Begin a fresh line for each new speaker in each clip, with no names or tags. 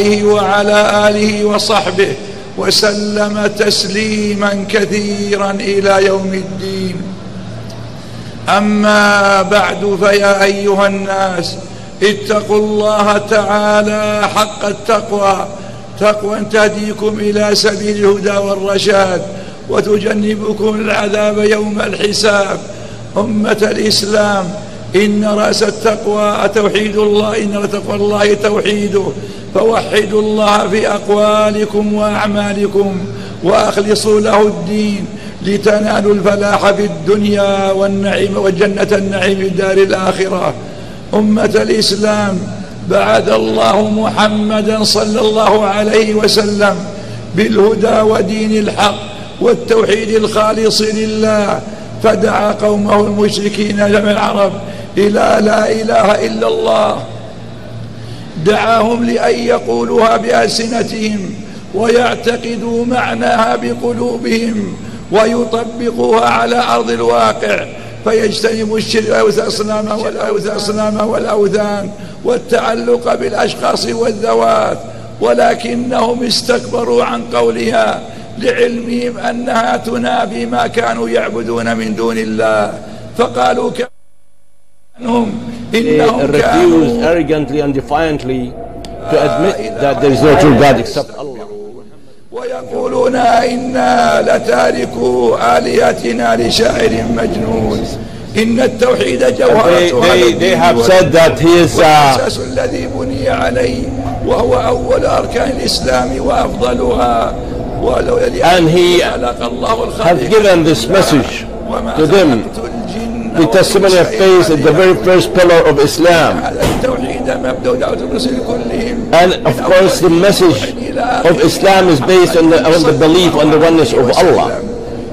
عليه وعلى آله وصحبه وسلم تسليما كثيرا إلى يوم الدين. أما بعد فيا أيها الناس اتقوا الله تعالى حق التقوى. تقوى تهديكم إلى سبيل الهدى والرشاد وتجنبكم العذاب يوم الحساب. أمة الإسلام إن رأس التقوى توحيد الله إن تقوى الله توحيده. فوحدوا الله في أقوالكم وأعمالكم وأخلصوا له الدين لتنالوا الفلاح في الدنيا والنعيم والجنة النعيم في دار الآخرة. أمة الإسلام بعد الله محمدا صلى الله عليه وسلم بالهدى ودين الحق والتوحيد الخالص لله فدعا قومه المشركين جمع العرب إلى لا إله إلا الله. دعاهم لأن يقولوها بألسنتهم ويعتقدوا معناها بقلوبهم ويطبقوها على أرض الواقع فيجتنبوا الأصنام والأوثان والتعلق بالأشخاص والذوات ولكنهم استكبروا عن قولها لعلمهم أنها تنافي ما كانوا يعبدون من دون الله فقالوا كأنهم
They refuse arrogantly and defiantly to admit that there is no true God except Allah.
ويقولون إنا لتاركو آلياتنا لشاعر مجنون إن التوحيد جوهرة
they, they, they have said that he is uh,
الذي بني عليه وهو أول أركان الإسلام وأفضلها ولو
and he has given this message to them the testimony of faith is the very first pillar of Islam. And of course the message of Islam is based on the, on the belief on the oneness of Allah.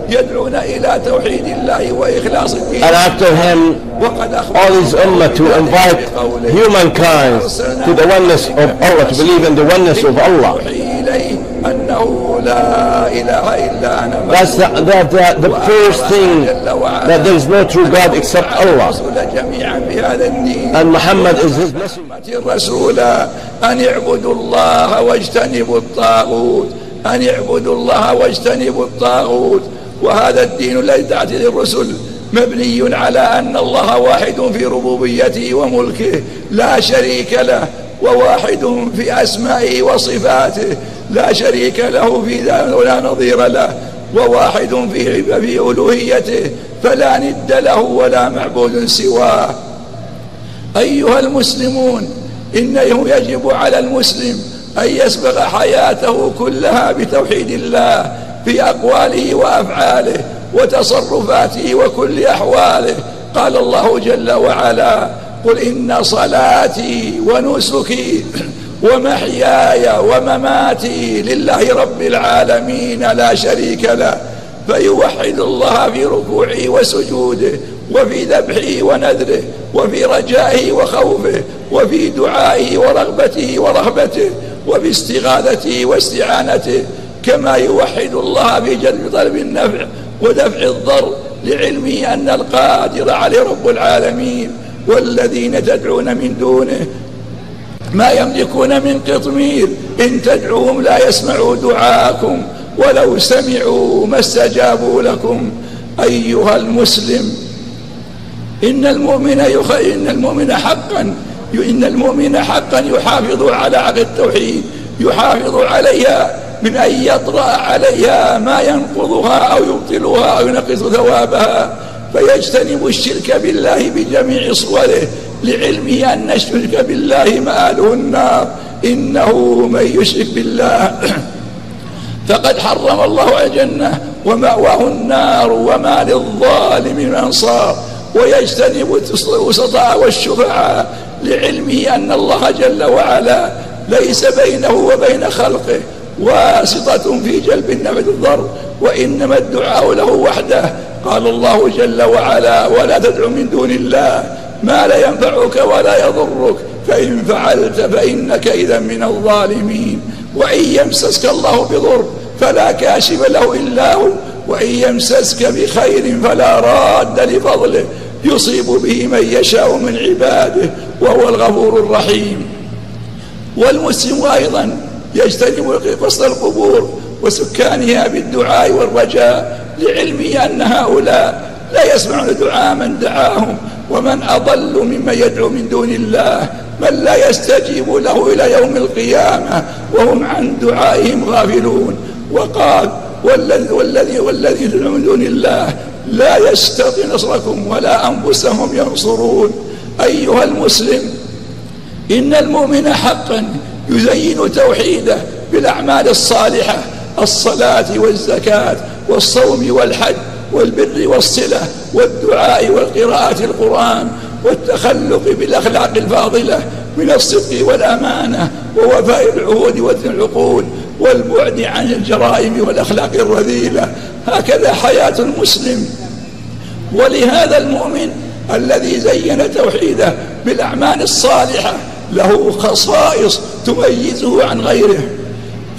And after him, all his ummah to invite humankind to the oneness of Allah, to believe in the oneness of Allah. أنه لا إله إلا أنا That's the, the, the, the first thing that there is no true God except Allah. And Muhammad is his
messenger. الرسول أن اعبدوا الله واجتنبوا الطاغوت. أن اعبدوا الله واجتنبوا الطاغوت. وهذا الدين الذي تعتذي الرسل مبني على أن الله واحد في ربوبيته وملكه. لا شريك له. وواحد في أسمائه وصفاته. لا شريك له في ذلك ولا نظير له. وواحد في في ألوهيته. فلا ند له ولا معبود سواه. أيها المسلمون إنه يجب على المسلم أن يسبغ حياته كلها بتوحيد الله في أقواله وأفعاله وتصرفاته وكل أحواله. قال الله جل وعلا قل إن صلاتي ونسكي ومحياي ومماتي لله رب العالمين لا شريك له فيوحد الله في ركوعه وسجوده وفي ذبحه ونذره وفي رجائه وخوفه وفي دعائه ورغبته ورهبته وفي استغاثته واستعانته كما يوحد الله في جلب طلب النفع ودفع الضر لعلمه أن القادر عليه رب العالمين. والذين تدعون من دونه ما يملكون من قطمير إن تدعوهم لا يسمعوا دعاءكم ولو سمعوا ما استجابوا لكم. أيها المسلم إن المؤمن يخ... إن المؤمن حقا إن المؤمن حقا يحافظ على عقد التوحيد يحافظ عليها من أن يطرأ عليها ما ينقضها أو يبطلها أو ينقص ثوابها. فيجتنب الشرك بالله بجميع صوره لعلمه أن الشرك بالله مآله النار. إنه من يشرك بالله. فقد حرم الله الجنة ومأواه النار وما للظالم من أنصار. ويجتنب الوسطاء والشفعاء لعلمه أن الله جل وعلا ليس بينه وبين خلقه. واسطة في جلب النفع الضر. وإنما الدعاء له وحده. قال الله جل وعلا ولا تدع من دون الله ما لا ينفعك ولا يضرك. فإن فعلت فإنك إذا من الظالمين. وإن يمسسك الله بضر فلا كاشف له إلا هو. وإن يمسسك بخير فلا راد لفضله. يصيب به من يشاء من عباده وهو الغفور الرحيم. والمسلم أيضا يجتنب قصد القبور وسكانها بالدعاء والرجاء لعلمي أن هؤلاء لا يسمعون دعاء من دعاهم ومن أضل مما يدعو من دون الله من لا يستجيب له إلى يوم القيامة وهم عن دعائهم غافلون وقال والذي والذي والذي من دون الله لا يستطيع نصركم ولا أنفسهم ينصرون. أيها المسلم إن المؤمن حقا يزين توحيده بالأعمال الصالحة الصلاة والزكاة والصوم والحج والبر والصلة والدعاء والقراءة القرآن والتخلق بالأخلاق الفاضلة من الصدق والأمانة ووفاء العهود وذن العقود والبعد عن الجرائم والأخلاق الرذيلة. هكذا حياة المسلم. ولهذا المؤمن الذي زين توحيده بالأعمال الصالحة له خصائص تميزه عن غيره.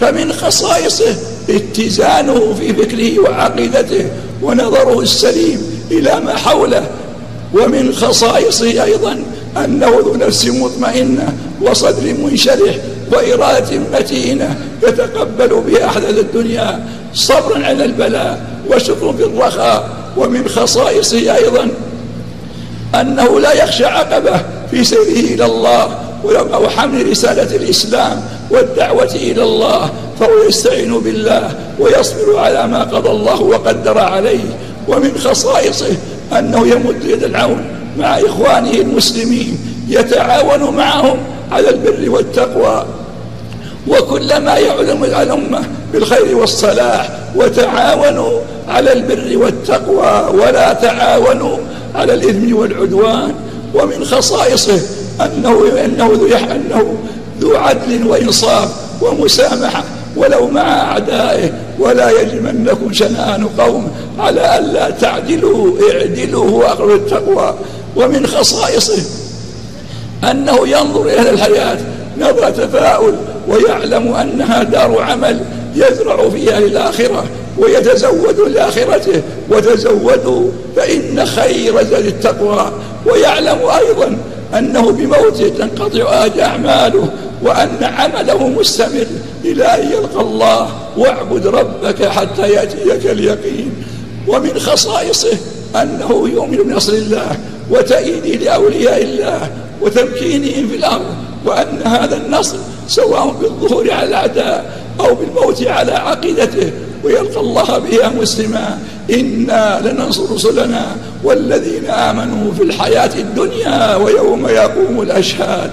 فمن خصائصه اتزانه في فكره وعقيدته ونظره السليم إلى ما حوله. ومن خصائصه أيضا أنه ذو نفس مطمئنة وصدر منشرح وإرادة متينة يتقبل بها أحدث الدنيا. صبرا على البلاء وشكر في الرخاء. ومن خصائصه أيضا أنه لا يخشى عقبة في سيره إلى الله أو حمل رسالة الإسلام والدعوة إلى الله فهو يستعين بالله ويصبر على ما قضى الله وقدر عليه ومن خصائصه أنه يمد يد العون مع إخوانه المسلمين يتعاون معهم على البر والتقوى. وكلما يعلم الأمة بالخير والصلاح وتعاونوا على البر والتقوى ولا تعاونوا على الإثم والعدوان. ومن خصائصه أنه, أنه, أنه ذو عدل وإنصاف ومسامحة ولو مع أعدائه ولا يجمنكم شنآن قوم على ألا تعدلوا اعدلوا وأقرب التقوى ومن خصائصه أنه ينظر إلى الحياة نظر تفاؤل ويعلم أنها دار عمل يزرع فيها للآخرة ويتزود لآخرته وتزودوا فإن خير زاد التقوى ويعلم أيضا أنه بموته تنقطع أعماله وأن عمله مستمر. إلى أن يلقى الله واعبد ربك حتى يأتيك اليقين. ومن خصائصه أنه يؤمن بنصر الله وتأييده لأولياء الله وتمكينهم في الأمر وأن هذا النصر سواء بالظهور على الأعداء أو بالموت على عقيدته ويلقى الله بها مسلما. إنا لننصر رسلنا والذين آمنوا في الحياة الدنيا ويوم يقوم الأشهاد.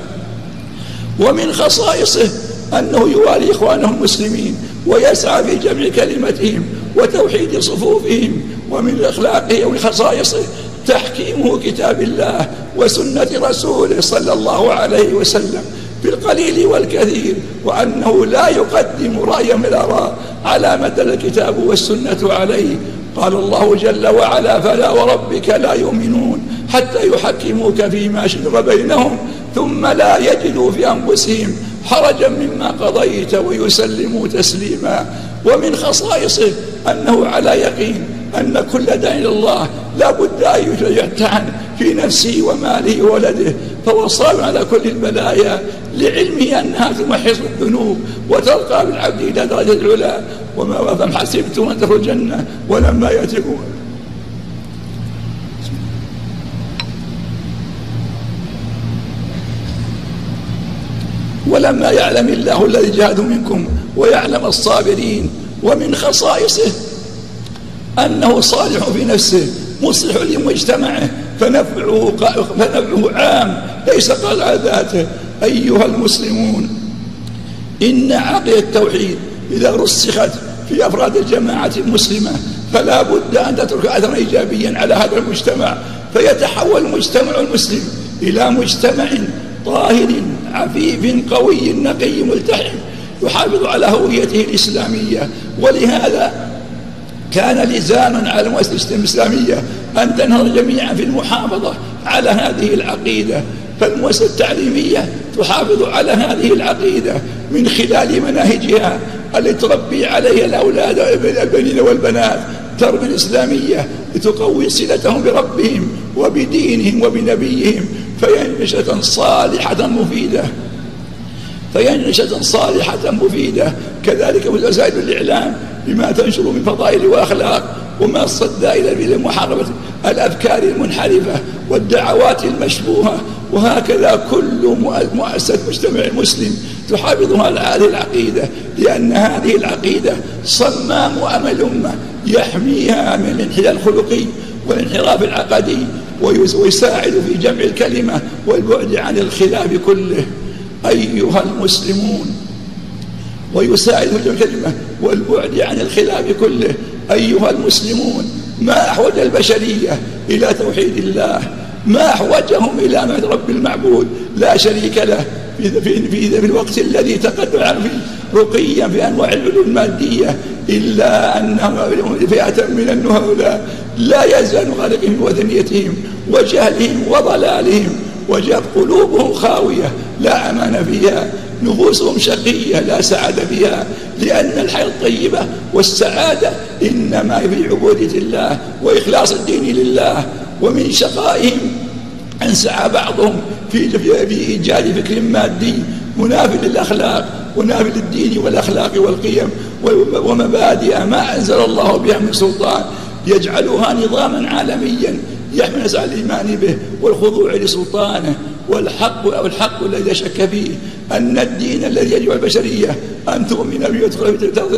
ومن خصائصه أنه يوالي إخوانه المسلمين ويسعى في جمع كلمتهم وتوحيد صفوفهم ومن أخلاقه ومن خصائصه تحكيمه كتاب الله وسنة رسوله صلى الله عليه وسلم. بالقليل والكثير وأنه لا يقدم رأي من الآراء على مدى الكتاب والسنة عليه. قال الله جل وعلا فلا وربك لا يؤمنون حتى يحكموك فيما شجر بينهم ثم لا يجدوا في أنفسهم حرجا مما قضيت ويسلموا تسليما. ومن خصائصه أنه على يقين أن كل دين الله لا بد أن يجتهد عنه في نفسه وماله وولده فوصال على كل البلايا لعلمه أنها تمحص الذنوب وترقى بالعبد إلى درجة العلا. وما وفم حسبتم أن تخرج الجنة ولما يأتكم ولما يعلم الله الذي جاهد منكم ويعلم الصابرين ومن خصائصه أنه صالح في نفسه مصلح لمجتمعه. فنفعه, فنفعه عام. ليس قال ذاته. أيها المسلمون إن عقل التوحيد إذا رسخت في أفراد الجماعة المسلمة فلا بد أن تترك أثرا إيجابيا على هذا المجتمع. فيتحول المجتمع المسلم إلى مجتمع طاهر عفيف قوي نقي ملتحم يحافظ على هويته الإسلامية. ولهذا كان لزاما على المؤسسة الإسلامية أن تنهض جميعا في المحافظة على هذه العقيدة. فالمؤسسة التعليمية تحافظ على هذه العقيدة من خلال مناهجها التي تربي عليها الأولاد والبنين والبنات. تربية الإسلامية لتقوي صلتهم بربهم وبدينهم وبنبيهم. فينشأة صالحة مفيدة. فينشزا صالحة مفيدة. كذلك وسائل الإعلام بما تنشر من فضائل وأخلاق وما صدى إلى محاربة الأفكار المنحرفة والدعوات المشبوهة. وهكذا كل مؤسسة مجتمع مسلم تحافظها هذه العقيدة لأن هذه العقيدة صمام أمل أمة يحميها من الانحلال الخلقي والانحراف العقدي ويساعد في جمع الكلمة والبعد عن الخلاف كله. أيها المسلمون ويساعد الكلمة والبعد عن الخلاف كله. أيها المسلمون ما أحوج البشرية إلى توحيد الله؟ ما أحوجهم إلى معرفة رب المعبود؟ لا شريك له. في, في, في, في الوقت الذي تقدع فيه رقيا في أنواع العلوم المادية إلا أنهم فئة من النهولة لا يزال غرقهم وذنيتهم وجهلهم وضلالهم وجب قلوبهم خاوية. لا أمان فيها نفوسهم شقية لا سعادة فيها لأن الحياة الطيبة والسعادة إنما في عبودية الله وإخلاص الدين لله ومن شقائهم انسعى بعضهم في في إيجاد فكر مادي منافل للأخلاق ونافل للدين والأخلاق والقيم ومبادئ ما أنزل الله بها من سلطان يجعلها نظاما عالميا يحمل على الإيمان به والخضوع لسلطانه. والحق والحق الذي شك فيه أن الدين الذي يجب البشرية أن تؤمن به وتقرأ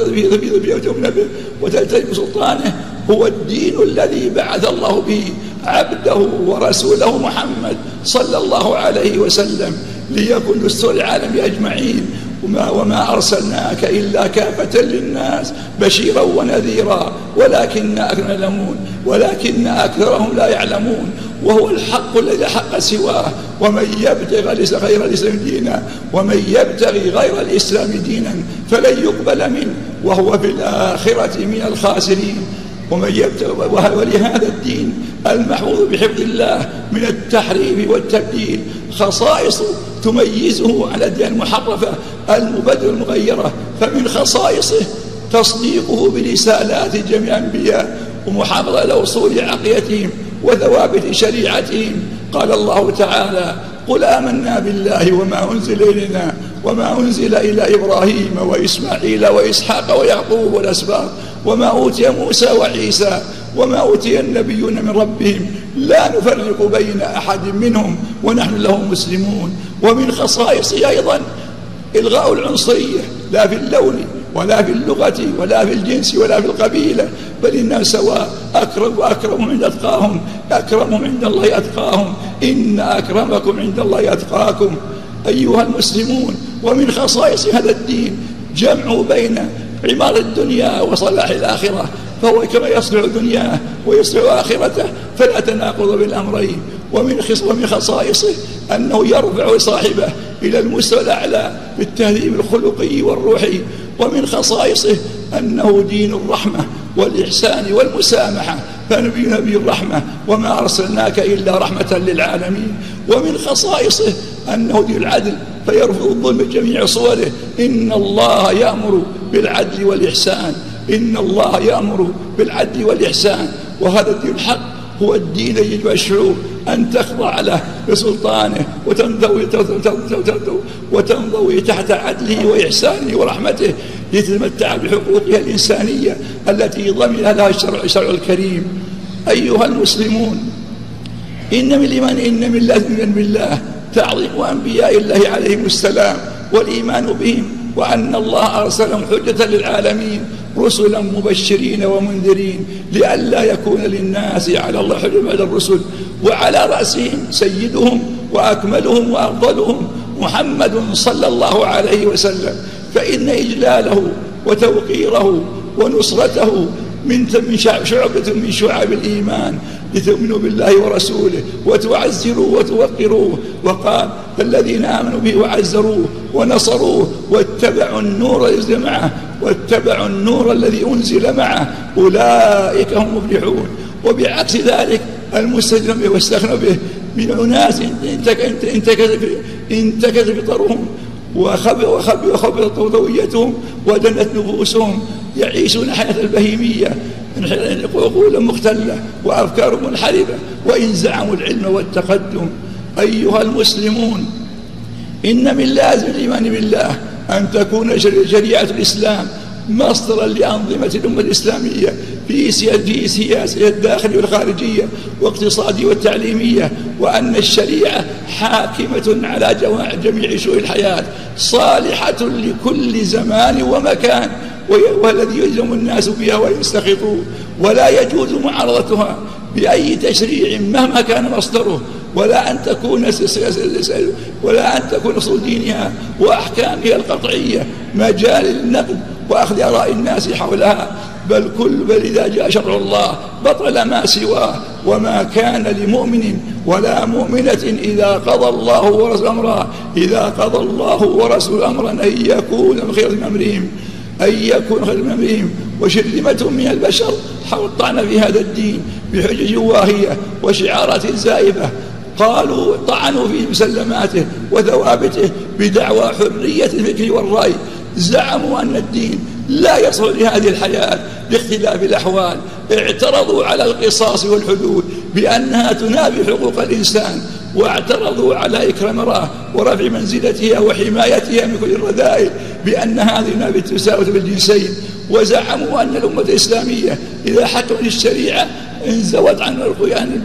به وتؤمن به وتلتزم سلطانه هو الدين الذي بعث الله به عبده ورسوله محمد صلى الله عليه وسلم ليكن دستور العالم أجمعين. وما, وما أرسلناك إلا كافة للناس بشيرا ونذيرا. ولكن أكثر يعلمون. ولكن أكثرهم لا يعلمون. وهو الحق الذي حق سواه ومن يبتغي غير الإسلام دينا ومن يبتغي غير الإسلام دينا فلن يقبل منه وهو في الآخرة من الخاسرين. ومن يبتغي ولهذا الدين المحفوظ بحفظ الله من التحريف والتبديل خصائص تميزه على الدين المحرفة المبدل المغيرة فمن خصائصه تصديقه برسالات جميع الأنبياء ومحافظة لوصول عقيتهم وثوابت شريعتهم قال الله تعالى قل آمنا بالله وما أنزل إلينا وما أنزل إلى إبراهيم وإسماعيل وإسحاق ويعقوب والأسباب وما أوتي موسى وعيسى وما أوتي النبيون من ربهم لا نفرق بين أحد منهم ونحن له مسلمون. ومن خصائصه أيضا إلغاء العنصرية لا في اللون ولا في اللغة ولا في الجنس ولا في القبيلة بل الناس سواء أكرم وأكرمهم عند أتقاهم أكرمهم عند الله أتقاهم إن أكرمكم عند الله أتقاكم. أيها المسلمون ومن خصائص هذا الدين جمعوا بين عمار الدنيا وصلاح الآخرة فهو كما يصلح دنياه ويصلح آخرته فلا تناقض بالأمرين. ومن ومن خصائصه أنه يرفع صاحبه إلى المستوى الأعلى بالتهذيب الخلقي والروحي ومن خصائصه أنه دين الرحمة والإحسان والمسامحة. فنبي نبي الرحمة وما أرسلناك إلا رحمة للعالمين. ومن خصائصه أنه دين العدل فيرفض الظلم بجميع صوره. إن الله يأمر بالعدل والإحسان. إن الله يأمر بالعدل والإحسان. وهذا الدين الحق هو الدين يجب الشعور أن تخضع له بسلطانه وتنضوي وتنضوي تحت عدله وإحسانه ورحمته لتتمتع بحقوقها الإنسانية التي ضمن لها الشرع, الشرع الكريم. أيها المسلمون إن من الإيمان إن من لازم بالله تعظيم أنبياء الله عليهم السلام والإيمان بهم وأن الله أرسلهم حجة للعالمين. رسلا مبشرين ومنذرين لئلا يكون للناس على الله حجم الرسل وعلى رأسهم سيدهم وأكملهم وأفضلهم محمد صلى الله عليه وسلم فإن إجلاله وتوقيره ونصرته من شعبة من شعب الإيمان لتؤمنوا بالله ورسوله وتعزروه وتوقروه وقال فالذين آمنوا به وعزروه ونصروه واتبعوا النور الذي معه واتبعوا النور الذي أنزل معه أولئك هم مفلحون وبعكس ذلك المستجن به واستخنى به من أناس انتكز فطرهم وخبط طويتهم ودنت نفوسهم يعيشون حياة البهيمية. من خلال عقول مختلة وأفكار منحرفة وإن زعموا العلم والتقدم. أيها المسلمون إن من لازم الإيمان بالله أن تكون شريعة الإسلام مصدرا لأنظمة الأمة الإسلامية. في سياسة سياسية الداخل والخارجية واقتصادي والتعليمية وأن الشريعة حاكمة على جميع شؤون الحياة صالحة لكل زمان ومكان والذي يجرم الناس بها ويستخفون ولا يجوز معارضتها بأي تشريع مهما كان مصدره ولا أن تكون ولا أن تكون أصول دينها وأحكامها القطعية مجال للنقد وأخذ آراء الناس حولها. بل كل بل إذا جاء شرع الله بطل ما سواه وما كان لمؤمن ولا مؤمنة إذا قضى الله ورسول أمرا إذا قضى الله ورسول أمرا أن يكون من خير من أمرهم أن يكون خير من أمرهم. وشرمة من البشر حول في هذا الدين بحجج واهية وشعارات زائفة. قالوا طعنوا في مسلماته وثوابته بدعوى حرية الفكر والرأي. زعموا أن الدين لا يصل لهذه الحياة لاختلاف الأحوال. اعترضوا على القصاص والحدود بأنها تنافي حقوق الإنسان واعترضوا على إكرام راه ورفع منزلتها وحمايتها من كل الرذائل بأن هذه نافي التساوت بالجنسين. وزعموا أن الأمة الإسلامية إذا حكمت الشريعة انزوت عن القيان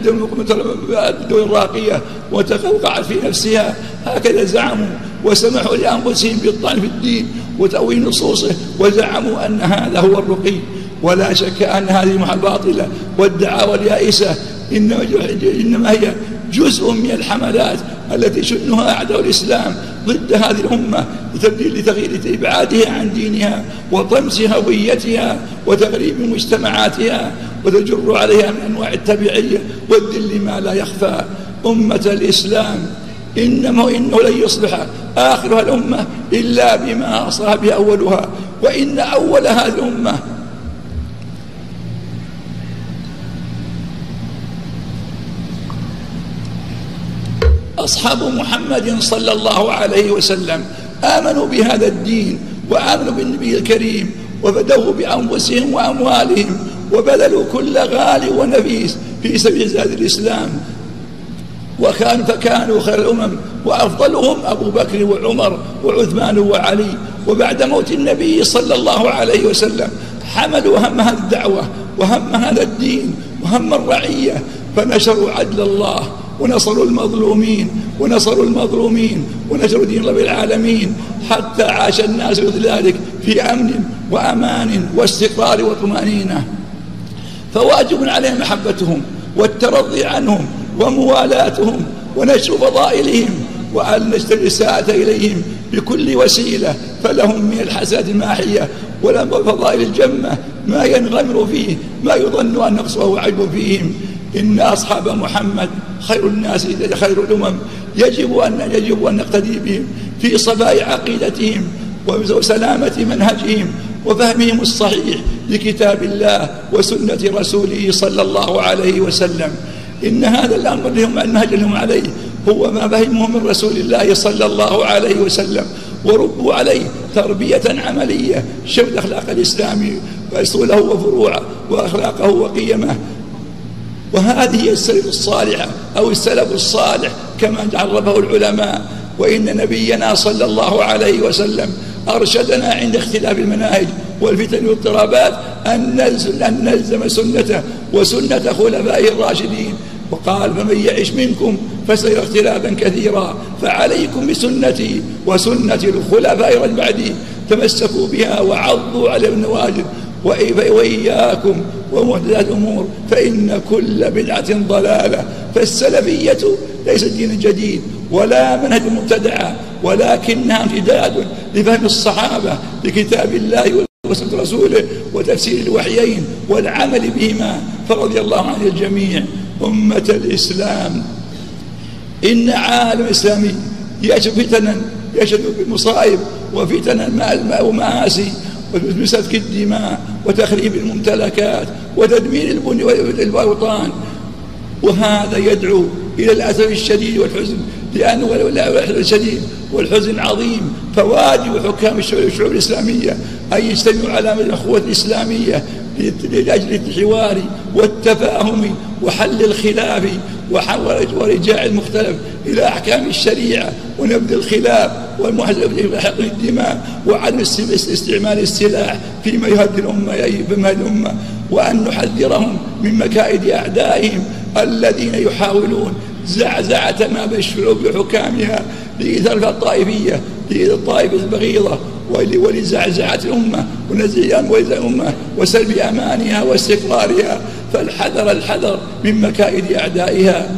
الدول الراقية وتفوقعت في نفسها هكذا زعموا وسمحوا لأنفسهم بالطعن في الدين. وتأويل نصوصه وزعموا أن هذا هو الرقي ولا شك أن هذه باطلة والدعاوى اليائسة إنما, إنما هي جزء من الحملات التي شنها أعداء الإسلام ضد هذه الأمة لتبديل لتغيير إبعادها عن دينها وطمس هويتها وتغريب مجتمعاتها وتجر عليها من أنواع التبعية والذل ما لا يخفى. أمة الإسلام إنما إنه لن يصلح آخرها الأمة إلا بما أصلح به أولها وإن أولها الأمة. أصحاب محمد صلى الله عليه وسلم آمنوا بهذا الدين وآمنوا بالنبي الكريم وبدوا بأنفسهم وأموالهم وبذلوا كل غالي ونفيس في سبيل هذا الإسلام. وكان فكانوا خير الأمم وأفضلهم أبو بكر وعمر وعثمان وعلي وبعد موت النبي صلى الله عليه وسلم حملوا هم هذه الدعوة وهم هذا الدين وهم الرعية فنشروا عدل الله ونصروا المظلومين ونصروا المظلومين ونشروا دين رب العالمين حتى عاش الناس بذلك في أمن وأمان واستقرار وطمأنينة. فواجب عليهم محبتهم والترضي عنهم وموالاتهم ونشر فضائلهم وأن نشتر الإساءة إليهم بكل وسيلة فلهم من الحسد ما حية ولا فضائل الجمة ما ينغمر فيه ما يظن أن نقصه عيب فيهم. إن أصحاب محمد خير الناس خير الأمم. يجب أن يجب أن نقتدي بهم في صفاء عقيدتهم وسلامة منهجهم وفهمهم الصحيح لكتاب الله وسنة رسوله صلى الله عليه وسلم. إن هذا الأمر لهم المهج لهم عليه هو ما فهمه من رسول الله صلى الله عليه وسلم وربوا عليه تربية عملية شفت أخلاق الإسلام وأصوله وفروعه وأخلاقه وقيمه. وهذه هي السلف الصالحة أو السلف الصالح كما عرفه العلماء. وإن نبينا صلى الله عليه وسلم أرشدنا عند اختلاف المناهج والفتن والاضطرابات أن نلزم, أن نلزم سنته وسنة خلفائه الراشدين. وقال فمن يعش منكم فسير اختلافا كثيرا فعليكم بسنتي وسنة الخلفاء من بعدي تمسكوا بها وعضوا على النواجذ وإياكم ومحدثات الأمور فإن كل بدعة ضلالة فالسلفية ليست دين جديد ولا منهج مبتدعة ولكنها امتداد لفهم الصحابة لكتاب الله وسنة رسوله وتفسير الوحيين والعمل بهما فرضي الله عن الجميع أمة الإسلام. إن عالم إسلامي يشهد فتنا يشهد بمصائب وفتنا مع ومآسي وسفك الدماء وتخريب الممتلكات وتدمير البني والأوطان وهذا يدعو إلى الأسف الشديد والحزن لأنه الأسف الشديد والحزن عظيم فواجب حكام الشعوب الإسلامية أن يجتمعوا على الأخوة الإسلامية لأجل الحوار والتفاهم وحل الخلاف ورجاع المختلف إلى أحكام الشريعة ونبذ الخلاف والمحزن في حق الدماء وعدم استعمال السلاح فيما يهدي الأمة فيما الأمة وأن نحذرهم من مكائد أعدائهم الذين يحاولون زعزعة ما بالشعوب بحكامها لإثارة الطائفية دين الطائف البغيضة ولزعزعة الأمة ونزيان ويزع الأمة وسلب أمانها واستقرارها فالحذر الحذر من مكائد أعدائها.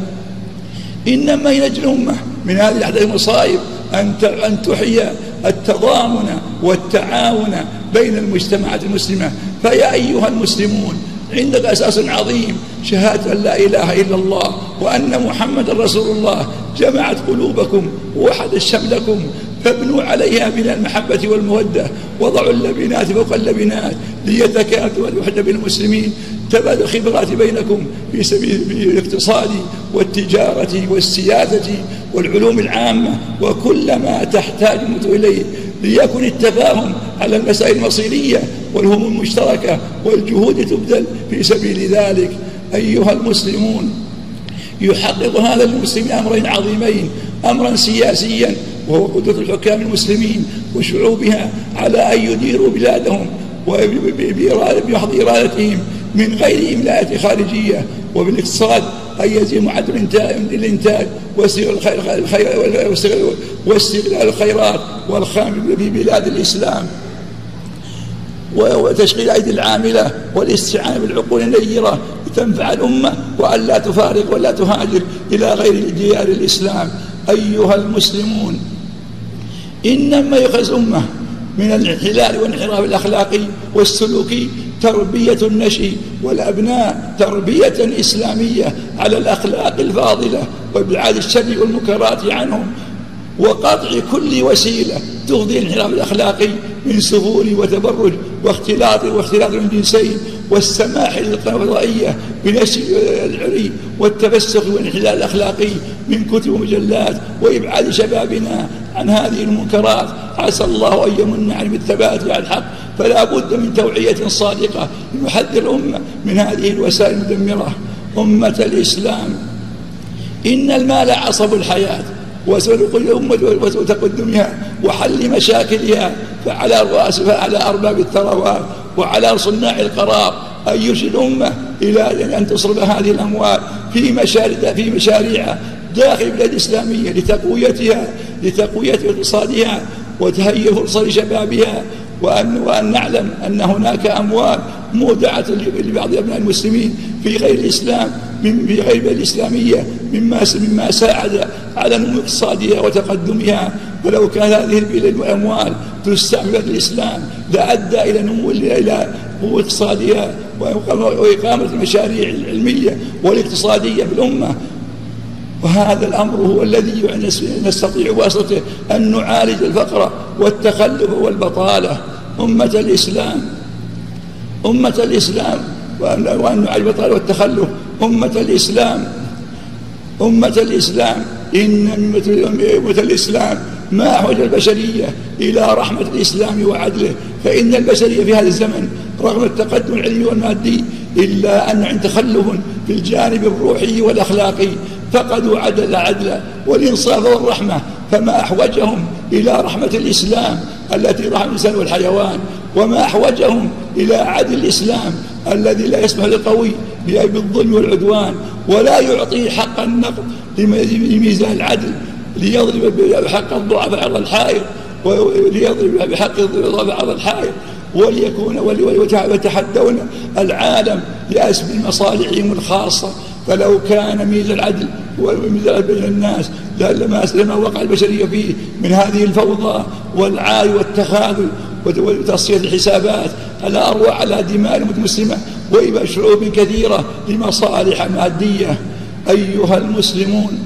إنما ينجل الأمة من هذه الأحداث المصائب أن أن تحيي التضامن والتعاون بين المجتمعات المسلمة. فيا أيها المسلمون عندك أساس عظيم شهادة أن لا إله إلا الله وأن محمد رسول الله جمعت قلوبكم ووحد شملكم فابنوا عليها من المحبة والمودة. وضعوا اللبنات فوق اللبنات ليتكاتوا الوحدة بالمسلمين. تبادوا الخبرات بينكم في سبيل الاقتصاد والتجارة والسياسة والعلوم العامة. وكل ما تحتاجون إليه ليكن التفاهم على المسائل المصيرية والهموم المشتركة والجهود تبذل في سبيل ذلك. أيها المسلمون يحقق هذا المسلم أمرين عظيمين. أمرا سياسيا وهو قدرة الحكام المسلمين وشعوبها على أن يديروا بلادهم بحظ إرادتهم من غير إملاءات خارجية وبالاقتصاد أن يزيد عدل الإنتاج واستغلال الخيرات والخام في بلاد الإسلام. وتشغيل أيدي العاملة والاستعانة بالعقول النيرة تنفع الأمة وأن لا تفارق ولا تهاجر إلى غير ديار الإسلام. أيها المسلمون إنما يخز أمة من الانحلال والانحراف الأخلاقي والسلوكي تربية النشي والأبناء تربية إسلامية على الأخلاق الفاضلة وإبعاد الشر والمكرات عنهم وقطع كل وسيلة تغذي الانحراف الأخلاقي من سهول وتبرج واختلاط واختلاط الجنسين والسماح للقضائية بنشر العري والتفسخ والانحلال الأخلاقي من كتب ومجلات وإبعاد شبابنا عن هذه المنكرات. عسى الله أن يمن على الثبات على الحق. فلا بد من توعية صادقة لنحذر الأمة من هذه الوسائل المدمرة. أمة الإسلام. إن المال عصب الحياة. وسلوك الأمة وتقدمها وحل مشاكلها فعلى رؤاس فعلى أرباب الثروات وعلى صناع القرار. أن يرشد الأمة إلى أن تصرف هذه الأموال في مشاريع في مشاريعها داخل بلاد إسلامية لتقويتها لتقوية اقتصادها وتهيئ فرصة لشبابها وأن, وأن نعلم أن هناك أموال مودعة لبعض أبناء المسلمين في غير الإسلام من في غير الإسلامية مما مما ساعد على نمو اقتصادها وتقدمها. ولو كان هذه الأموال تستعمل في الإسلام لأدى إلى نمو إلى قوة اقتصادها وإقامة المشاريع العلمية والاقتصادية بالأمة وهذا الأمر هو الذي نستطيع بواسطته أن نعالج الفقر والتخلف والبطالة. أمة الإسلام أمة الإسلام وأن نعالج البطالة والتخلف. أمة الإسلام أمة الإسلام. إن أمة الإسلام ما أحوج البشرية إلى رحمة الإسلام وعدله فإن البشرية في هذا الزمن رغم التقدم العلمي والمادي إلا أن عند تخلف في الجانب الروحي والأخلاقي فقدوا عدل عدلا والإنصاف والرحمة فما أحوجهم إلى رحمة الإسلام التي رحم الإنسان والحيوان وما أحوجهم إلى عدل الإسلام الذي لا يسمح لقوي بالظلم والعدوان ولا يعطي حق النقد لميزان العدل ليضرب بحق الضعف على الحائر وليضرب بحق الضعف على الحائر وليكون وليتحدون العالم لأسب مصالحهم الخاصة. فلو كان ميز العدل وميز العدل بين الناس لما لما وقع البشرية فيه من هذه الفوضى والعاي والتخاذل وتصفية الحسابات. على أروع على دماء المسلمة؟ وإباء شعوب كثيرة لمصالح مادية. أيها المسلمون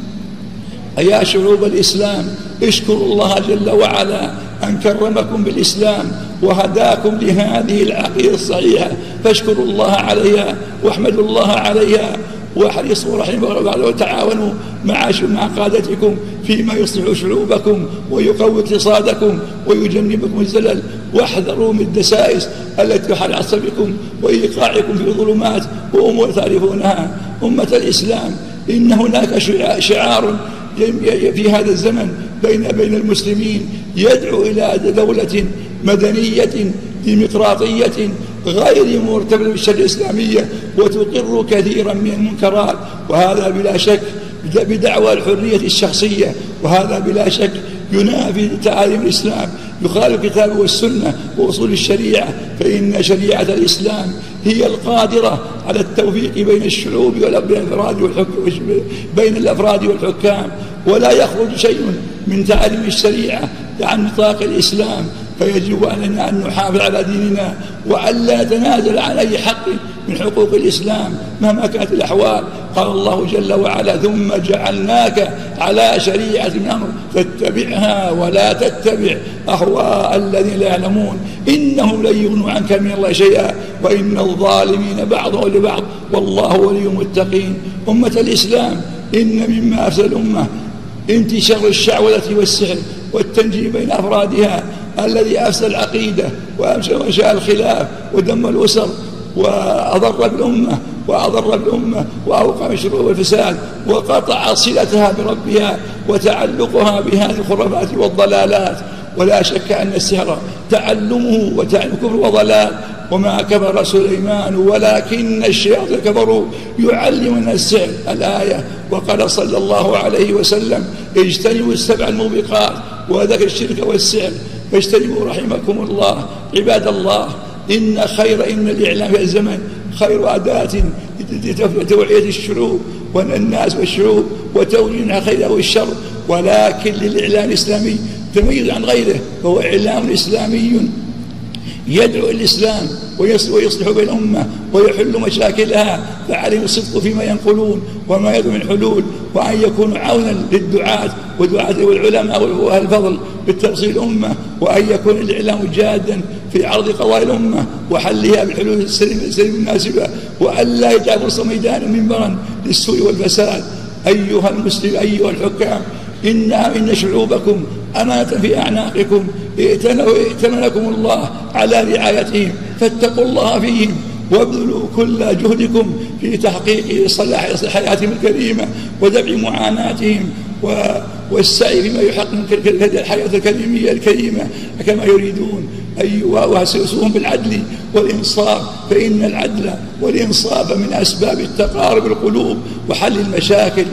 أيا شعوب الإسلام اشكروا الله جل وعلا أن كرمكم بالإسلام وهداكم لهذه العقيدة الصحيحة. فاشكروا الله عليها واحمدوا الله عليها وحريصوا رحمه الله وتعاونوا مع مع قادتكم فيما يصلح شعوبكم ويقوي اقتصادكم ويجنبكم الزلل واحذروا من الدسائس التي تحل عصبكم وإيقاعكم في الظلمات وأمور تعرفونها. أمة الإسلام إن هناك شعار في هذا الزمن بين بين المسلمين يدعو إلى دولة مدنية ديمقراطية غير مورتة بالمشة الإسلامية وتقر كثيرا من المنكرات وهذا بلا شك بدعوى الحرية الشخصية وهذا بلا شك ينافي تعاليم الإسلام يخالف كتابه والسنة وأصول الشريعة فإن شريعة الإسلام هي القادرة على التوفيق بين الشعوب والأفراد بين الأفراد والحكام ولا يخرج شيء من تعاليم الشريعة عن نطاق الإسلام. فيجب علينا أن نحافظ على ديننا وأن لا نتنازل عن أي حق من حقوق الإسلام مهما كانت الأحوال. قال الله جل وعلا ثم جعلناك على شريعة من أمر فاتبعها ولا تتبع أهواء الذين لا يعلمون. إنهم لن يغنوا عنك من الله شيئا وإن الظالمين بعضهم لبعض والله ولي المتقين. أمة الإسلام إن مما أفسد الأمة انتشار الشعوذة والسحر والتنجيم بين أفرادها الذي أفسى العقيدة وأمشى وأنشاء الخلاف ودم الأسر وأضر الأمة وأضر الأمة وأوقع الشرور والفساد وقطع صلتها بربها وتعلقها بهذه الخرافات والضلالات. ولا شك أن السحر تعلمه وتعلم كفر وضلال. وما كفر سليمان ولكن الشياطين كفروا. يعلمنا السحر الآية. وقال صلى الله عليه وسلم اجتنبوا السبع الموبقات وذكر الشرك والسحر. فاجتنبوا رحمكم الله عباد الله إن خير إن الإعلام في الزمن خير أداة لتوعية الشعوب والناس والشعوب وتوجيهها خير أو الشر ولكن للإعلام الإسلامي تميز عن غيره فهو إعلام إسلامي يدعو الإسلام ويصلح بين الأمة ويحل مشاكلها فعليه الصدق فيما ينقلون وما يدعو من حلول وأن يكونوا عونا للدعاة ودعاة والعلماء والفضل الفضل بالتوصيل الأمة وأن يكون الإعلام جادا في عرض قضايا الأمة وحلها بالحلول السليم المناسبة وأن لا يجعل فرصة ميدانا منبرا للسوء والفساد. أيها المسلم أيها الحكام إن, إن شعوبكم أمانة في أعناقكم ائتمنكم الله على رعايتهم فاتقوا الله فيهم وابذلوا كل جهدكم في تحقيق صلاح حياتهم الكريمة ودفع معاناتهم والسعي بما يحقق الحياة الكريمية الكريمة. كما يريدون أي واسوسهم بالعدل والإنصاف فإن العدل والإنصاف من أسباب التقارب القلوب وحل المشاكل.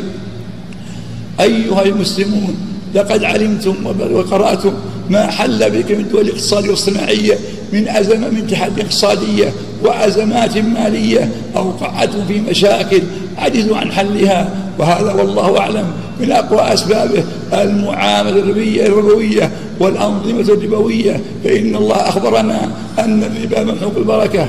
أيها المسلمون لقد علمتم وقرأتم ما حل بك من دول الاقتصادية والصناعية من أزمة من تحدي اقتصادية وأزمات مالية أوقعتم في مشاكل عجزوا عن حلها. وهذا والله أعلم من أقوى أسبابه المعاملة الربية الربوية والأنظمة الربوية فإن الله أخبرنا أن الربا ممحوق البركة.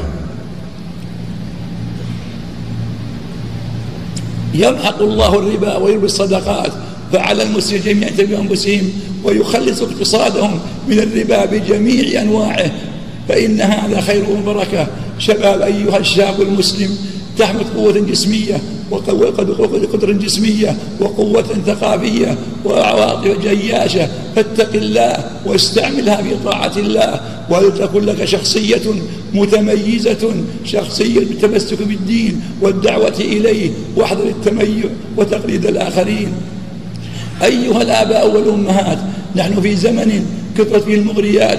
يمحق الله الربا ويربي الصدقات. فعلى المسلمين جميعا تبيع أنفسهم ويخلص اقتصادهم من الربا بجميع أنواعه. فإن هذا خير وبركة. شباب أيها الشاب المسلم تحمل قوة جسمية وقدرة جسمية وقوة ثقافية وعواطف جياشة. فاتق الله واستعملها في طاعة الله ولتكن لك شخصية متميزة شخصية بالتمسك بالدين والدعوة إليه واحذر التميع وتقليد الآخرين. أيها الآباء والأمهات نحن في زمن كثرت فيه المغريات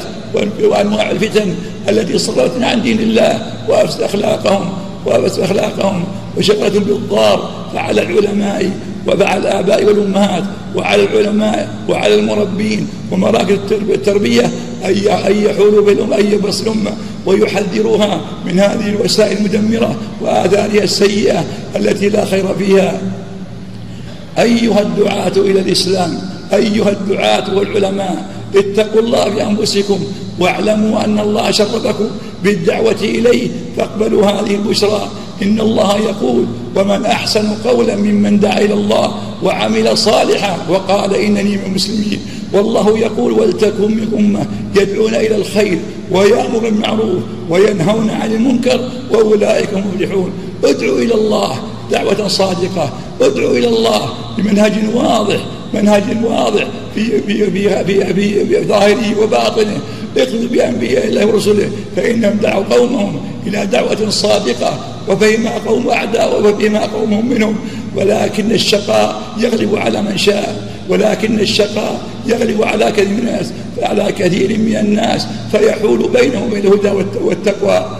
وأنواع الفتن التي صرفتنا عن دين الله وأفسد أخلاقهم وأفسد أخلاقهم وشغلت بالضار فعلى العلماء وعلى الآباء والأمهات وعلى العلماء وعلى المربين ومراكز التربية أن يحولوا بالأمة أن يبرس الأمة ويحذروها من هذه الوسائل المدمرة وآثارها السيئة التي لا خير فيها. أيها الدعاة إلى الإسلام أيها الدعاة والعلماء اتقوا الله في أنفسكم واعلموا أن الله شرفكم بالدعوة إليه فاقبلوا هذه البشرى. إن الله يقول ومن أحسن قولا ممن دعا إلى الله وعمل صالحا وقال إنني من المسلمين والله يقول ولتكن من أمة يدعون إلى الخير ويأمر بالمعروف وينهون عن المنكر وأولئك هم ادعوا إلى الله دعوة صادقة. ادعو إلى الله بمنهج واضح منهج واضح في, في, في, في, في, في ظاهره وباطنه. اقضوا بأنبياء الله ورسله فإنهم دعوا قومهم إلى دعوة صادقة. وفهم قوم أعداء وفهم قومهم منهم. ولكن الشقاء يغلب على من شاء. ولكن الشقاء يغلب على كثير من الناس على كثير من الناس. فيحول بينهم الهدى والتقوى.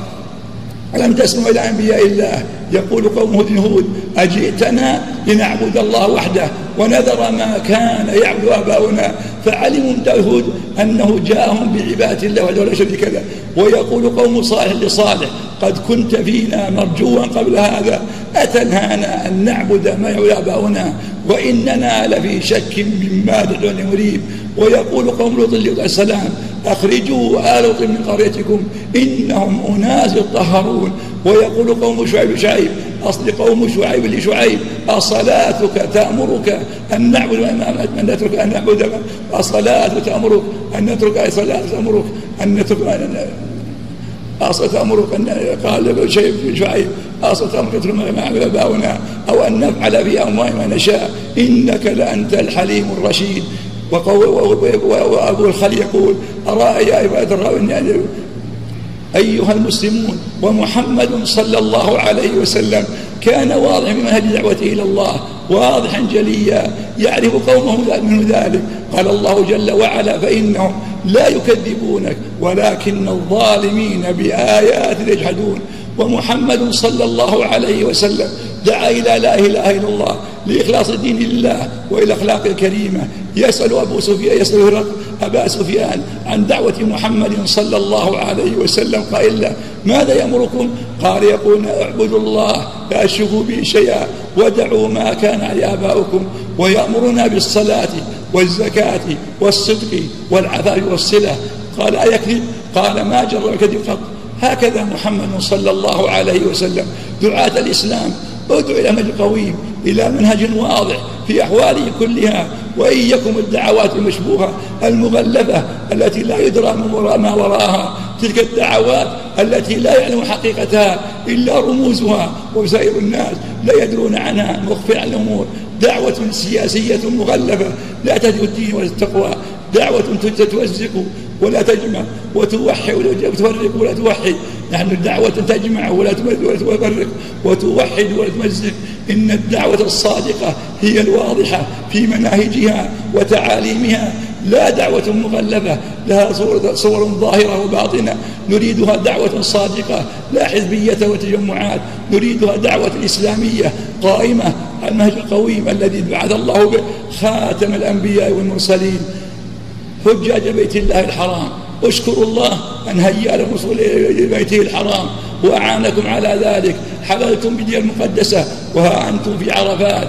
ألم تسمع إلى أنبياء الله؟ يقول قوم هود هود أجئتنا لنعبد الله وحده ونذر ما كان يعبد آباؤنا. فعلموا هود أنه جاءهم بعبادة الله وحده ولا شريك له. ويقول قوم صالح لصالح قد كنت فينا مرجوا قبل هذا. أتنهانا أن نعبد ما يعبد آباؤنا؟ وإننا لفي شك مما تدعون مريب. ويقول قوم لوط عليه السلام أخرجوا آل لوط من قريتكم إنهم أناس يطهرون ويقول قوم شعيب شعيب أصل قوم شعيب لشعيب أصلاتك تأمرك أن نعبد أن نترك أن نعبد أصلاتك تأمرك أن نترك أي صلاة تأمرك أن نترك أن أصلت أمرك أن قال شعيب شعيب أصلت أمرك ما عمل أباؤنا أو أن نفعل في أموالنا ما نشاء. إنك لأنت الحليم الرشيد. وأقول خلي يقول أرى يا عباد الرحمن أيها المسلمون ومحمد صلى الله عليه وسلم كان واضحا من هذه دعوته إلى الله واضحا جليا يعرف قومه من ذلك. قال الله جل وعلا فإنهم لا يكذبونك ولكن الظالمين بآيات يجحدون. ومحمد صلى الله عليه وسلم دعا إلى لا إله إلا الله لإخلاص الدين لله وإلى أخلاق الكريمة. يسأل أبو سفيان يسأل أبا سفيان عن دعوة محمد صلى الله عليه وسلم. قائلا ماذا يأمركم؟ قال يقول اعبدوا الله لا تشركوا به شيئا ودعوا ما كان عليه آباؤكم ويأمرنا بالصلاة والزكاة والصدق والعفاف والصلة. قال أيكذب قال ما جرى الكذب قط هكذا محمد صلى الله عليه وسلم. دعاة الإسلام ادعو إلى منهج قويم إلى منهج واضح في أحواله كلها وإيكم الدعوات المشبوهة المغلفة التي لا يدرى من وراء ما وراءها تلك الدعوات التي لا يعلم حقيقتها إلا رموزها وسائر الناس لا يدرون عنها مخفي عن الأمور. دعوة سياسية مغلفة لا تدعو الدين ولا التقوى. دعوة تتوزق ولا تجمع وتوحي ولا تفرق ولا توحي لأن الدعوة تجمع ولا تفرق وتوحد ولا تمزق. إن الدعوة الصادقة هي الواضحة في مناهجها وتعاليمها. لا دعوة مغلبة لها صور, صور ظاهرة وباطنة. نريدها دعوة صادقة لا حزبية وتجمعات. نريدها دعوة إسلامية قائمة. المهج القويم الذي بعث الله به خاتم الأنبياء والمرسلين. حجاج بيت الله الحرام. اشكروا الله أن هيأ لكم بيته الحرام وأعانكم على ذلك حللتم بدي المقدسة وها أنتم في عرفات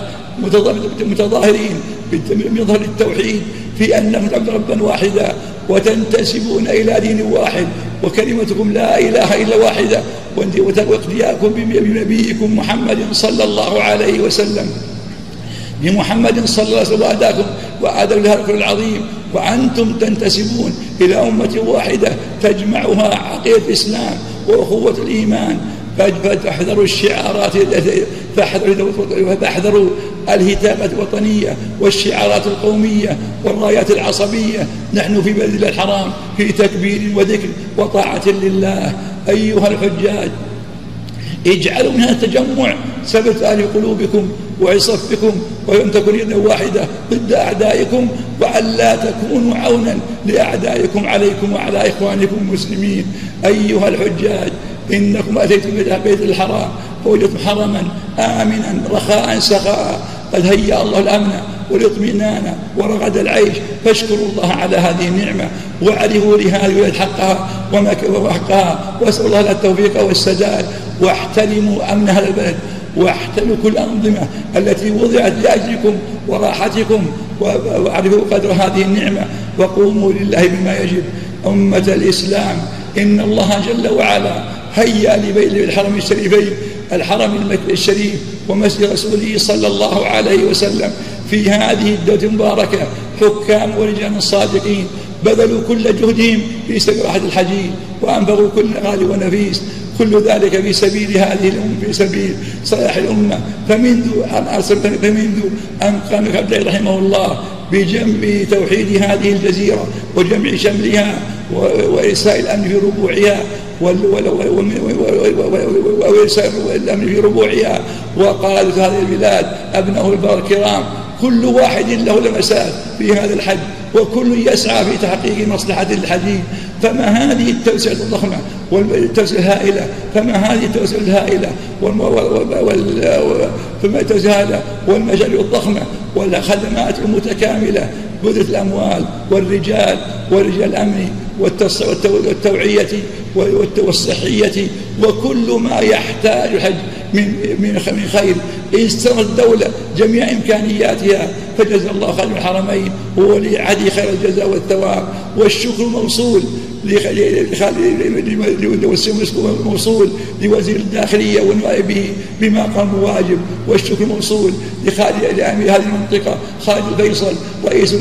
متظاهرين بمظهر التوحيد في أنكم تعبد ربا واحدا وتنتسبون إلى دين واحد وكلمتكم لا إله إلا واحدة واقتداءكم بنبيكم محمد صلى الله عليه وسلم لمحمد صلى الله عليه وسلم وأداكم وعاد الهرقل العظيم وأنتم تنتسبون إلى أمة واحدة تجمعها عقيدة الإسلام وأخوة الإيمان. فاحذروا الشعارات فاحذروا فاحذروا الهتافات الوطنية والشعارات القومية والرايات العصبية. نحن في بذل الحرام في تكبير وذكر وطاعة لله. أيها الحجاج اجعلوا من هذا التجمع ثبت آل قلوبكم وعصفكم وأن تكون يدا واحدة ضد أعدائكم وأن لا تكونوا عونا لأعدائكم عليكم وعلى إخوانكم المسلمين. أيها الحجاج إنكم أتيتم إلى بيت الحرام فوجدتم حرما آمنا رخاء سخاء. قد هيأ الله الأمن والاطمئنان ورغد العيش. فاشكروا الله على هذه النعمة وعرفوا لهذه الولايات حقها وحقها واسألوا الله التوفيق والسداد. واحترموا أمن هذا البلد. واحتلكوا الأنظمة التي وضعت لأجلكم وراحتكم واعرفوا قدر هذه النعمة وقوموا لله بما يجب. أمة الإسلام إن الله جل وعلا هيا لبيت الحرم الشريفين الحرم الشريف ومسجد رسوله صلى الله عليه وسلم. في هذه الدولة المباركة حكام ورجال صادقين بذلوا كل جهدهم في استقراحة الحجيج وأنفقوا كل غالي ونفيس. كل ذلك في سبيل هذه الأمة في سبيل صلاح الأمة فمنذ أن أرسلت فمنذ أن قام عبد رحمه الله بجمع توحيد هذه الجزيرة وجمع شملها وإرساء الأمن في ربوعها وإرساء الأمن في ربوعها وقادة هذه البلاد أبناء البر الكرام كل واحد له لمسات في هذا الحج وكل يسعى في تحقيق مصلحة الحجيج فما هذه التوسعة الضخمة والتوسعة الهائلة؟ فما هذه التوسعة الهائلة والم... وال... وال... فما التوسعة الهائلة والمجال الضخمة والخدمات المتكاملة بذل الأموال والرجال ورجال الأمن والتوعية والصحية وكل ما يحتاج حج من خير. استمر الدولة جميع إمكانياتها فجزى الله خير الحرمين. وولي عدي خير الجزاء والثواب. والشكر موصول. والشكر موصول لوزير الداخلية ونائبه بما قام بواجب. والشكر موصول لخالي لأمير هذه المنطقة خالد الفيصل رئيس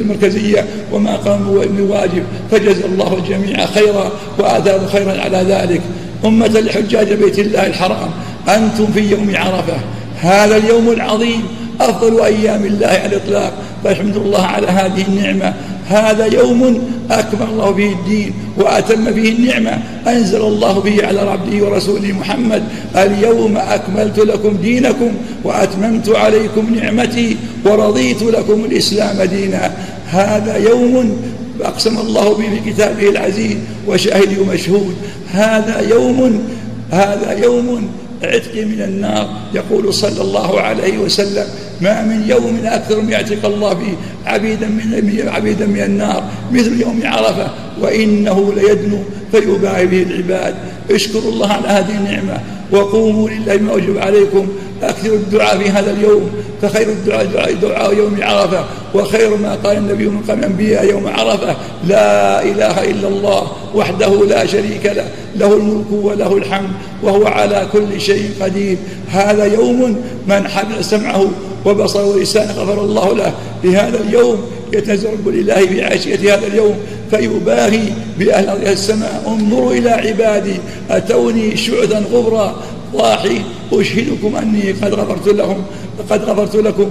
المركزية وما قام بواجب. فجزى الله الجميع خيرا وآثار خيرا على ذلك. أمة الحجاج بيت الله الحرام أنتم في يوم عرفة. هذا اليوم العظيم أفضل أيام الله على الإطلاق. فالحمد الله على هذه النعمة. هذا يوم أكمل الله به الدين وأتم به النعمة. أنزل الله به على عبده ورسوله محمد. اليوم أكملت لكم دينكم وأتممت عليكم نعمتي ورضيت لكم الإسلام دينا. هذا يوم أقسم الله به في كتابه العزيز وشاهد ومشهود هذا يوم هذا يوم عتق من النار. يقول صلى الله عليه وسلم ما من يوم أكثر يعتق الله فيه عبيدا من, عبيدا من النار مثل يوم عرفة وإنه ليدنو فيباعي به العباد. اشكروا الله على هذه النعمة وقوموا لله ما أجب عليكم. أكثر الدعاء في هذا اليوم فخير الدعاء دعاء, دعاء يوم عرفة وخير ما قال النبي من قبل الأنبياء يوم عرفة لا إله إلا الله وحده لا شريك له له الملك وله الحمد وهو على كل شيء قدير هذا يوم من حمل سمعه وبصره ولسانه غفر الله له لهذا اليوم يتنزل رب الإله بعشية هذا اليوم فيباهي بأهل السماء انظروا إلى عبادي أتوني شعدا غبرا ضاحي أشهدكم أني قد غفرت لهم قد غفرت لكم.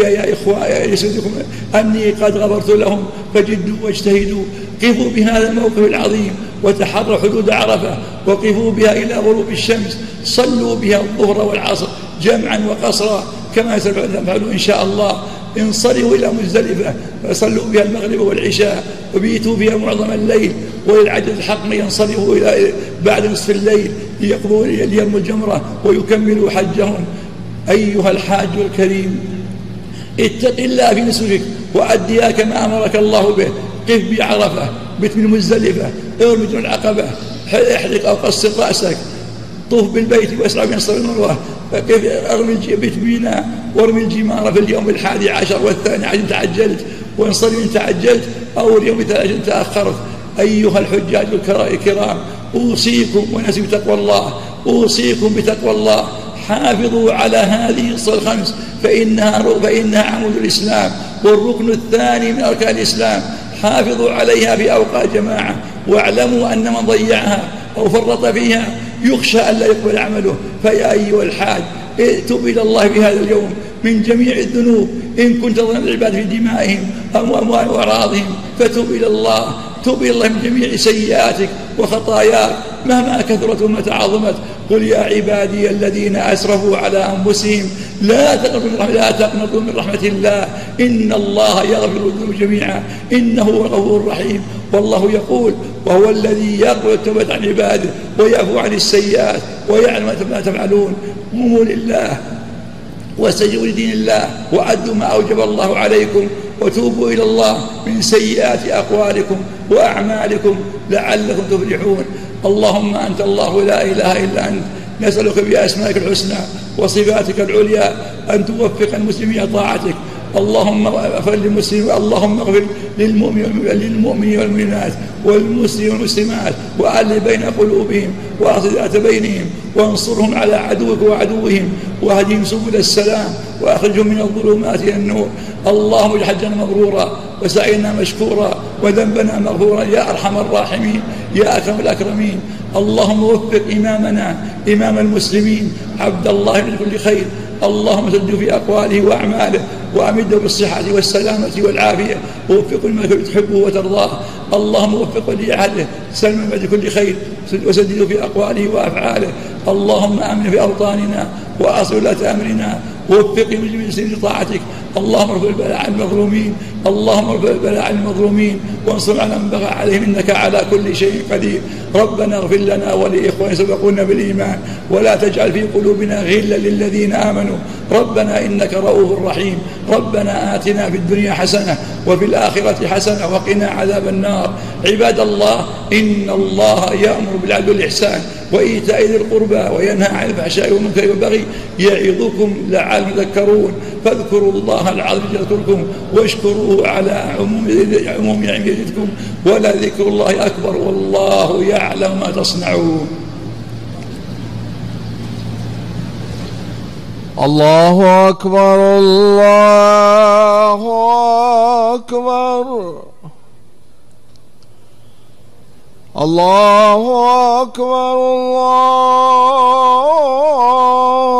يا إخوة يسعدكم أني قد غفرت لهم. فجدوا واجتهدوا. قفوا بهذا الموقف العظيم وتحروا حدود عرفة. وقفوا بها إلى غروب الشمس. صلوا بها الظهر والعصر جمعا وقصرا كما سنفعل إن شاء الله. انصرفوا إلى مزدلفة فصلوا بها المغرب والعشاء. وبيتوا بها معظم الليل. وللعدد الحق ينصرفوا إلى بعد نصف الليل. ليقضوا ليرموا الجمرة ويكملوا حجهم. أيها الحاج الكريم اتق الله في نسجك وأدياك كما أمرك الله به. قف بعرفة بتمن مزدلفة ارمج من عقبة احرق أو قصر رأسك. طوف بالبيت وأسرع من صلى الله فكيف ارمي بيت بنا وارمي الجمار في اليوم الحادي عشر والثاني عشر تعجلت. وان صلي تعجلت أو اليوم الثالث تأخرت. أيها الحجاج الكرام أوصيكم ونسي بتقوى الله أوصيكم بتقوى الله. حافظوا على هذه الخمس فإنها, فإنها عمود الإسلام. والركن الثاني من أركان الإسلام حافظوا عليها في أوقات جماعة واعلموا أن من ضيعها أو فرط فيها يخشى أن لا يقبل عمله. فيا أيها الحاج ائتب إلى الله في هذا اليوم من جميع الذنوب. إن كنت ظن العباد في دمائهم أو أموال وأعراضهم فتب إلى الله. توب إلى الله من جميع سيئاتك وخطاياك مهما كثرت ومتى عظمت قل يا عبادي الذين أسرفوا على أنفسهم لا تقنطوا من رحمة الله. إن الله يغفر الذنوب جميعا. إنه غفور رحيم والله يقول وهو الذي يقبل التوبة عن عباده ويعفو عن السيئات ويعلم ما تفعلون. قوموا لله واستجيبوا لدين الله وأدوا ما أوجب الله عليكم. وتوبوا إلى الله من سيئات أقوالكم وأعمالكم لعلكم تفلحون. اللهم أنت الله لا إله إلا أنت. نسألك بأسمائك الحسنى وصفاتك العليا أن توفق المسلمين طاعتك اللهم اغفر للمسلمين اللهم اغفر للمؤمنين والمؤمنات والمسلمين والمسلمات وألف بين قلوبهم وأصل ذات بينهم وانصرهم على عدوك وعدوهم واهدهم سبل السلام وأخرجهم من الظلمات إلى النور اللهم اجعل حجنا مبرورا وسعينا مشكورا وذنبنا مغفورا يا أرحم الراحمين يا أكرم الأكرمين اللهم وفق إمامنا إمام المسلمين عبد الله من كل خير اللهم سدد في أقواله وأعماله وأمده بالصحة والسلامة والعافية ووفقه لما تحبه وترضاه اللهم وفقه لعهده سلم بكل خير وسدده في أقواله وأفعاله اللهم أمن في أوطاننا وأصل أمرنا ووفقهم جميع سير طاعتك. اللهم ارفع البلاء عن المظلومين اللهم ارفع البلاء عن المظلومين وانصر على من بغى عليهم. إنك على كل شيء قدير. ربنا اغفر لنا ولإخواننا سبقونا بالإيمان. ولا تجعل في قلوبنا غلا للذين آمنوا. ربنا إنك رؤوف رحيم. ربنا آتنا في الدنيا حسنة وفي الآخرة حسنة وقنا عذاب النار. عباد الله إن الله يأمر بالعدل والإحسان. وإيتاء ذي القربى وينهى عن الفحشاء والمنكر والبغي يعظكم لعلكم تذكرون. فاذكروا الله العظيم يذكركم واشكروه على عموم نعم ولذكر الله أكبر والله يعلم ما تصنعون.
الله أكبر الله أكبر. الله أكبر الله